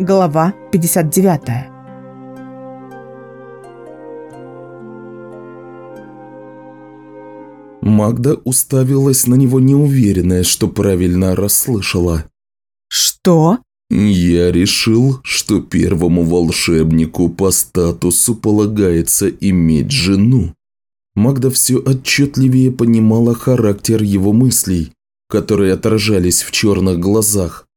Глава 59 Магда уставилась на него неуверенная, что правильно расслышала. «Что?» «Я решил, что первому волшебнику по статусу полагается иметь жену». Магда все отчетливее понимала характер его мыслей, которые отражались в черных глазах.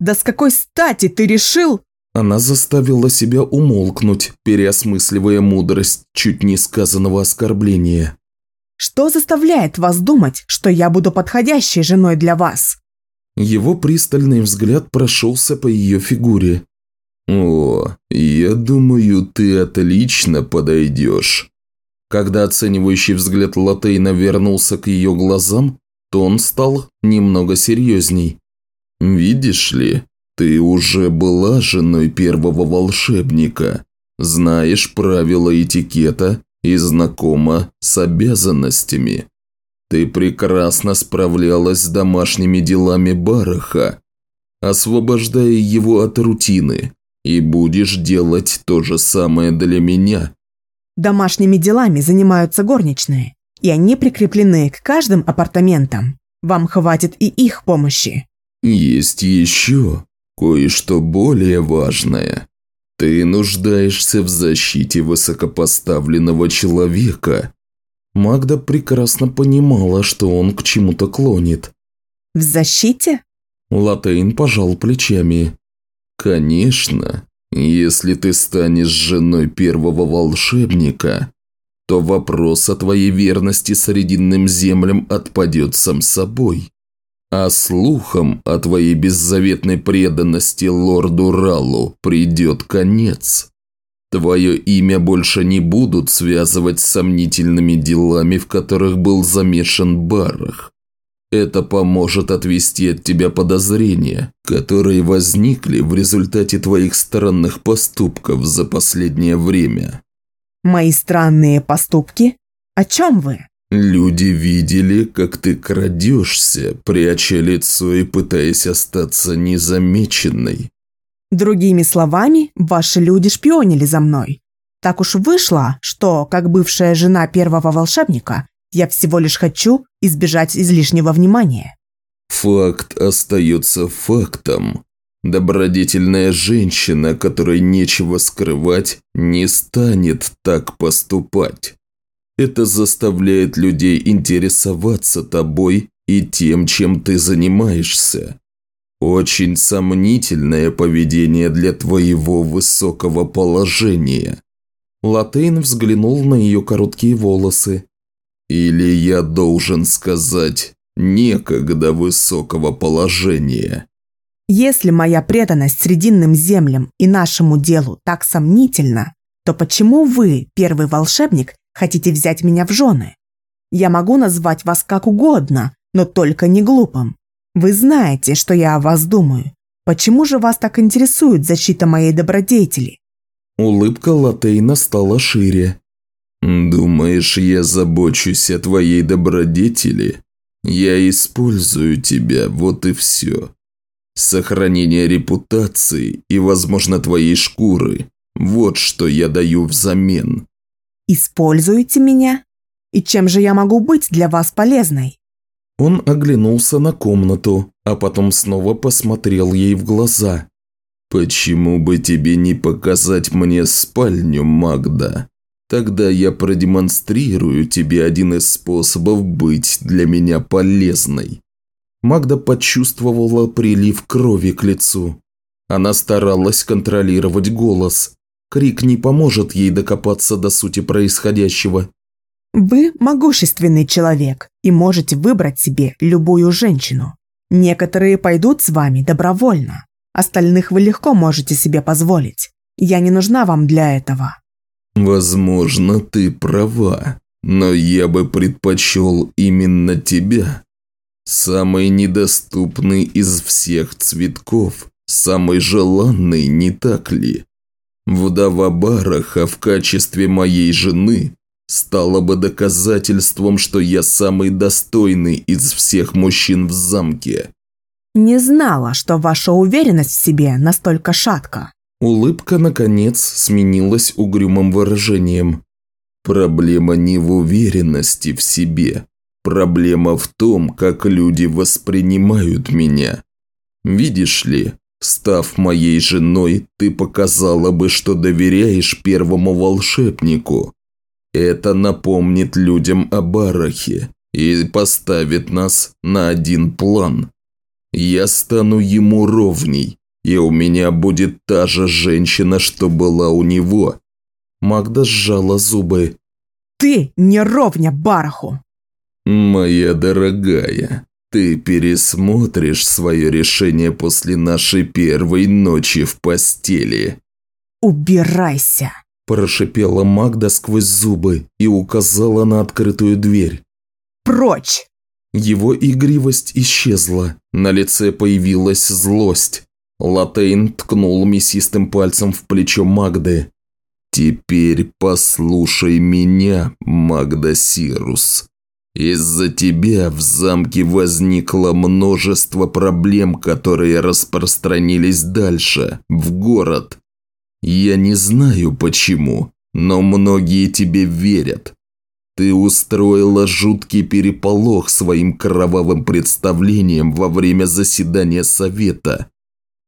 «Да с какой стати ты решил?» Она заставила себя умолкнуть, переосмысливая мудрость чуть не сказанного оскорбления. «Что заставляет вас думать, что я буду подходящей женой для вас?» Его пристальный взгляд прошелся по ее фигуре. «О, я думаю, ты отлично подойдешь». Когда оценивающий взгляд Латейна вернулся к ее глазам, то он стал немного серьезней. «Видишь ли, ты уже была женой первого волшебника, знаешь правила этикета и знакома с обязанностями. Ты прекрасно справлялась с домашними делами Бараха, освобождая его от рутины, и будешь делать то же самое для меня». Домашними делами занимаются горничные, и они прикреплены к каждым апартаментам. Вам хватит и их помощи. Есть еще кое-что более важное. Ты нуждаешься в защите высокопоставленного человека. Магда прекрасно понимала, что он к чему-то клонит. В защите? Латейн пожал плечами. Конечно, если ты станешь женой первого волшебника, то вопрос о твоей верности Срединным землям отпадет сам собой. А слухам о твоей беззаветной преданности лорду Раллу придет конец. Твое имя больше не будут связывать с сомнительными делами, в которых был замешан Барах. Это поможет отвести от тебя подозрения, которые возникли в результате твоих странных поступков за последнее время. Мои странные поступки? О чем вы? Люди видели, как ты крадешься, пряча лицо и пытаясь остаться незамеченной. Другими словами, ваши люди шпионили за мной. Так уж вышло, что, как бывшая жена первого волшебника, я всего лишь хочу избежать излишнего внимания. Факт остается фактом. Добродетельная женщина, которой нечего скрывать, не станет так поступать. Это заставляет людей интересоваться тобой и тем, чем ты занимаешься. Очень сомнительное поведение для твоего высокого положения. Латейн взглянул на ее короткие волосы. Или я должен сказать, некогда высокого положения. Если моя преданность срединным землям и нашему делу так сомнительна, то почему вы, первый волшебник, хотите взять меня в жены? Я могу назвать вас как угодно, но только не глупым. Вы знаете, что я о вас думаю. Почему же вас так интересует защита моей добродетели?» Улыбка Латейна стала шире. «Думаешь, я забочусь о твоей добродетели? Я использую тебя, вот и все. Сохранение репутации и, возможно, твоей шкуры – вот что я даю взамен». «Используете меня? И чем же я могу быть для вас полезной?» Он оглянулся на комнату, а потом снова посмотрел ей в глаза. «Почему бы тебе не показать мне спальню, Магда?» Тогда я продемонстрирую тебе один из способов быть для меня полезной». Магда почувствовала прилив крови к лицу. Она старалась контролировать голос. Крик не поможет ей докопаться до сути происходящего. «Вы могущественный человек и можете выбрать себе любую женщину. Некоторые пойдут с вами добровольно. Остальных вы легко можете себе позволить. Я не нужна вам для этого». Возможно, ты права, но я бы предпочел именно тебя. Самый недоступный из всех цветков, самый желанный, не так ли? Вдова Бараха в качестве моей жены стала бы доказательством, что я самый достойный из всех мужчин в замке. Не знала, что ваша уверенность в себе настолько шатка. Улыбка, наконец, сменилась угрюмым выражением. Проблема не в уверенности в себе. Проблема в том, как люди воспринимают меня. Видишь ли, став моей женой, ты показала бы, что доверяешь первому волшебнику. Это напомнит людям о Барахе и поставит нас на один план. Я стану ему ровней, и у меня будет та же женщина, что была у него». Магда сжала зубы. «Ты не ровня Бараху!» «Моя дорогая, ты пересмотришь свое решение после нашей первой ночи в постели». «Убирайся!» – прошипела Магда сквозь зубы и указала на открытую дверь. «Прочь!» Его игривость исчезла, на лице появилась злость. Латейн ткнул мясистым пальцем в плечо Магды. «Теперь послушай меня, Магда Сирус. Из-за тебя в замке возникло множество проблем, которые распространились дальше, в город. Я не знаю почему, но многие тебе верят. Ты устроила жуткий переполох своим кровавым представлением во время заседания совета,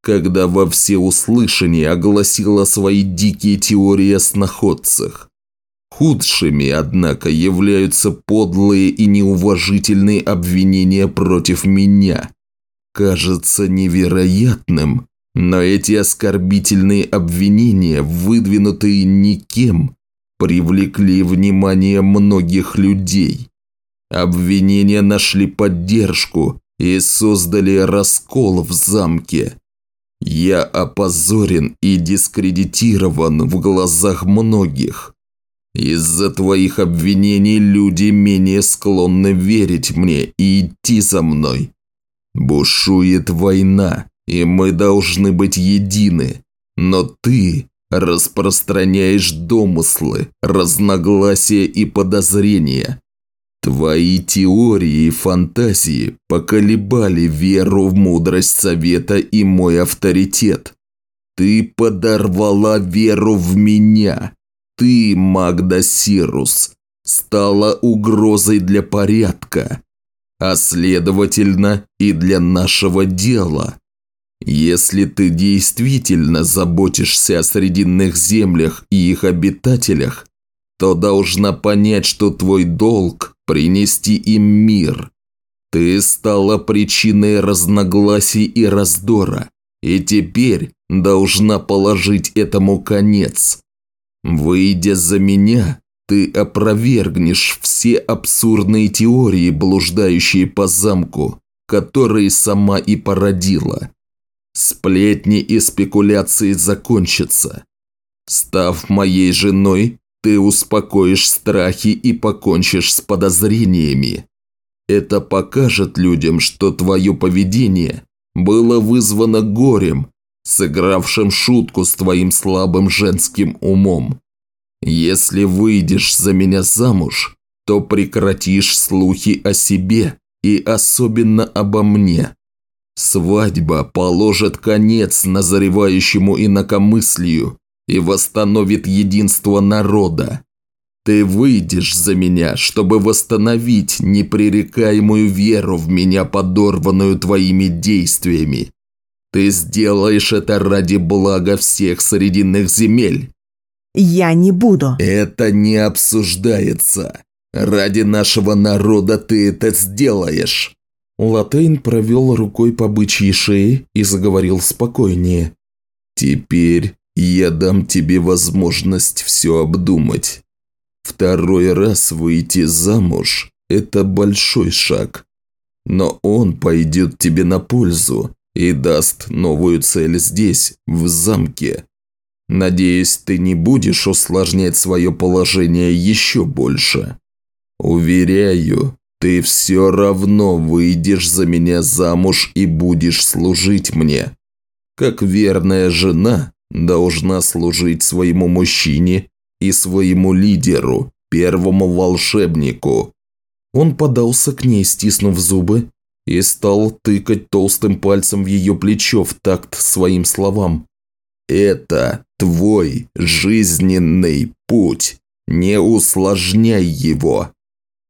когда во всеуслышание огласила свои дикие теории о сноходцах. Худшими, однако, являются подлые и неуважительные обвинения против меня. Кажется невероятным, но эти оскорбительные обвинения, выдвинутые никем, привлекли внимание многих людей. Обвинения нашли поддержку и создали раскол в замке. Я опозорен и дискредитирован в глазах многих. Из-за твоих обвинений люди менее склонны верить мне и идти за мной. Бушует война, и мы должны быть едины. Но ты распространяешь домыслы, разногласия и подозрения. Твои теории и фантазии поколебали веру в мудрость совета и мой авторитет. Ты подорвала веру в меня. Ты, Магда Сирус, стала угрозой для порядка, а следовательно и для нашего дела. Если ты действительно заботишься о Срединных землях и их обитателях, то должна понять, что твой долг – принести им мир. Ты стала причиной разногласий и раздора, и теперь должна положить этому конец. Выйдя за меня, ты опровергнешь все абсурдные теории, блуждающие по замку, которые сама и породила. Сплетни и спекуляции закончатся. Став моей женой, ты успокоишь страхи и покончишь с подозрениями. Это покажет людям, что твое поведение было вызвано горем, сыгравшим шутку с твоим слабым женским умом. Если выйдешь за меня замуж, то прекратишь слухи о себе и особенно обо мне. Свадьба положит конец назревающему инакомыслию и восстановит единство народа. Ты выйдешь за меня, чтобы восстановить непререкаемую веру в меня, подорванную твоими действиями. Ты сделаешь это ради блага всех Срединных земель. Я не буду. Это не обсуждается. Ради нашего народа ты это сделаешь. Латейн провел рукой по бычьей шее и заговорил спокойнее. «Теперь я дам тебе возможность все обдумать. Второй раз выйти замуж – это большой шаг. Но он пойдет тебе на пользу и даст новую цель здесь, в замке. Надеюсь, ты не будешь усложнять свое положение еще больше. Уверяю, ты все равно выйдешь за меня замуж и будешь служить мне. Как верная жена должна служить своему мужчине и своему лидеру, первому волшебнику. Он подался к ней, стиснув зубы, и стал тыкать толстым пальцем в ее плечо в такт своим словам. «Это твой жизненный путь. Не усложняй его».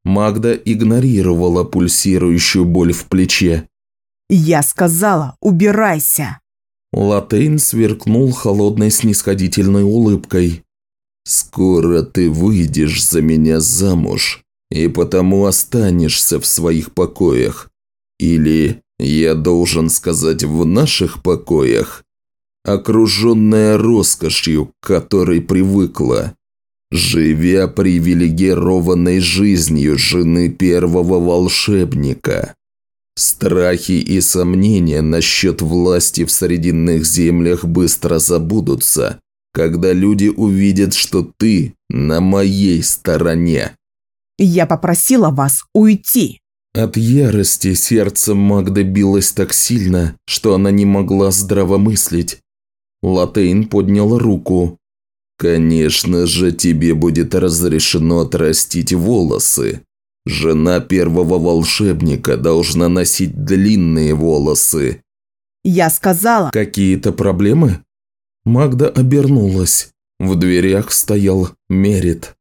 Магда игнорировала пульсирующую боль в плече. «Я сказала, убирайся!» Латейн сверкнул холодной снисходительной улыбкой. «Скоро ты выйдешь за меня замуж, и потому останешься в своих покоях. Или, я должен сказать, в наших покоях, окруженная роскошью, к которой привыкла, живя привилегированной жизнью жены первого волшебника. Страхи и сомнения насчет власти в Срединных землях быстро забудутся, когда люди увидят, что ты на моей стороне. Я попросила вас уйти. От ярости сердце Магды билось так сильно, что она не могла здраво мыслить. Латейн поднял руку. «Конечно же, тебе будет разрешено отрастить волосы. Жена первого волшебника должна носить длинные волосы». Я сказала... «Какие-то проблемы?» Магда обернулась. В дверях стоял Мерит.